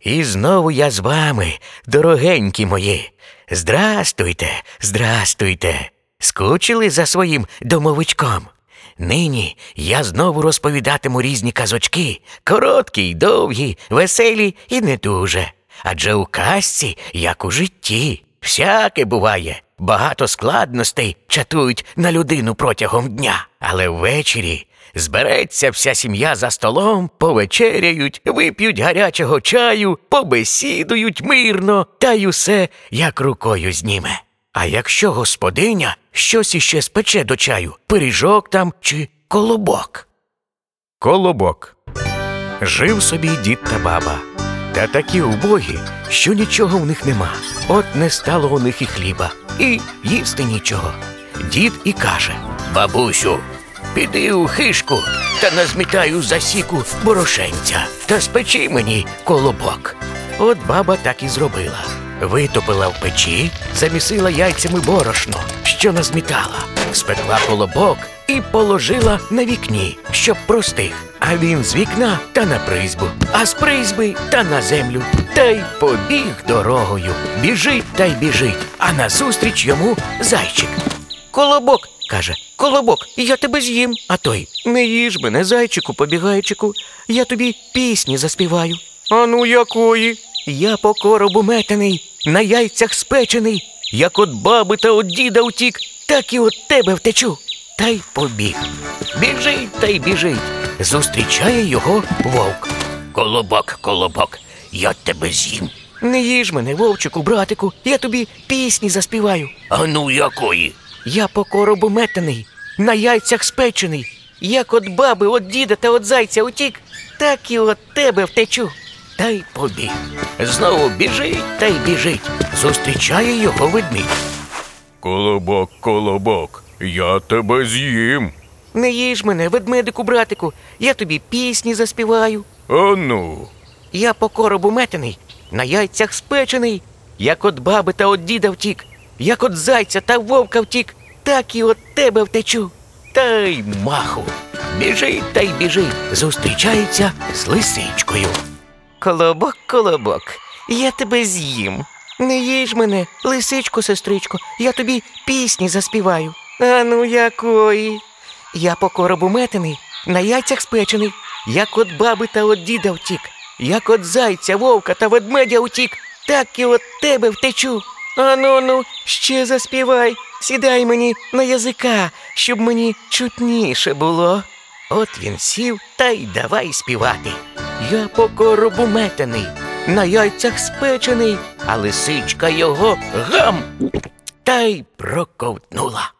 І знову я з вами, дорогенькі мої. Здрастуйте, здрастуйте. Скучили за своїм домовичком. Нині я знову розповідатиму різні казочки, короткі й довгі, веселі і не дуже. Адже у казці, як у житті, всяке буває. Багато складностей чатують на людину протягом дня, але ввечері збереться вся сім'я за столом, повечеряють, вип'ють гарячого чаю, побесідують мирно, та й усе як рукою зніме. А якщо господиня щось іще спече до чаю, пиріжок там чи колобок. Колобок. Жив собі дід та баба. Та такі убогі, що нічого в них нема. От не стало у них і хліба, і їсти нічого. Дід і каже Бабусю, піди у хишку та назмітаю засіку борошенця та спечи мені колобок. От баба так і зробила. Витопила в печі, замісила яйцями борошно, що назмітала, спекла колобок і положила на вікні, щоб простих. А він з вікна та на призьбу, а з призьби та на землю. Та й побіг дорогою. Біжить та й біжить, а назустріч йому зайчик. Колобок, каже, колобок, я тебе з'їм. А той не їж мене, зайчику, побігайчику, я тобі пісні заспіваю. А ну якої? Я по коробу метений, на яйцях спечений, як от баби та от діда утік, так і от тебе втечу. Та й побіг. Біжить та й біжить. Зустрічає його вовк. Колобок, колобок, я тебе з'їм. Не їж мене, вовчику, братику, я тобі пісні заспіваю. А ну якої? Я по коробу метений, на яйцях спечений, як от баби, от діда та от зайця утік, так і от тебе втечу. Та й побіг. Знову біжить та й біжить. Зустрічає його ведмідь. Колобок, колобок, я тебе з'їм. Не їж мене, ведмедику, братику, я тобі пісні заспіваю. А ну, Я по коробу метений, на яйцях спечений, як от баби та от діда втік, як от зайця та вовка втік, так і от тебе втечу. Та й маху. Біжить та й біжить, зустрічається з лисичкою. Колобок, колобок, я тебе з'їм. Не їж мене, лисичко, сестричко, я тобі пісні заспіваю. А ну якої? Я по коробу метений, на яйцях спечений, як от баби та от діда втік, як от зайця, вовка та ведмедя утік, так і от тебе втечу. Ану ну, ще заспівай, сідай мені на язика, щоб мені чутніше було. От він сів та й давай співати. Я по коробу метений, на яйцях спечений, а лисичка його гам та й проковтнула.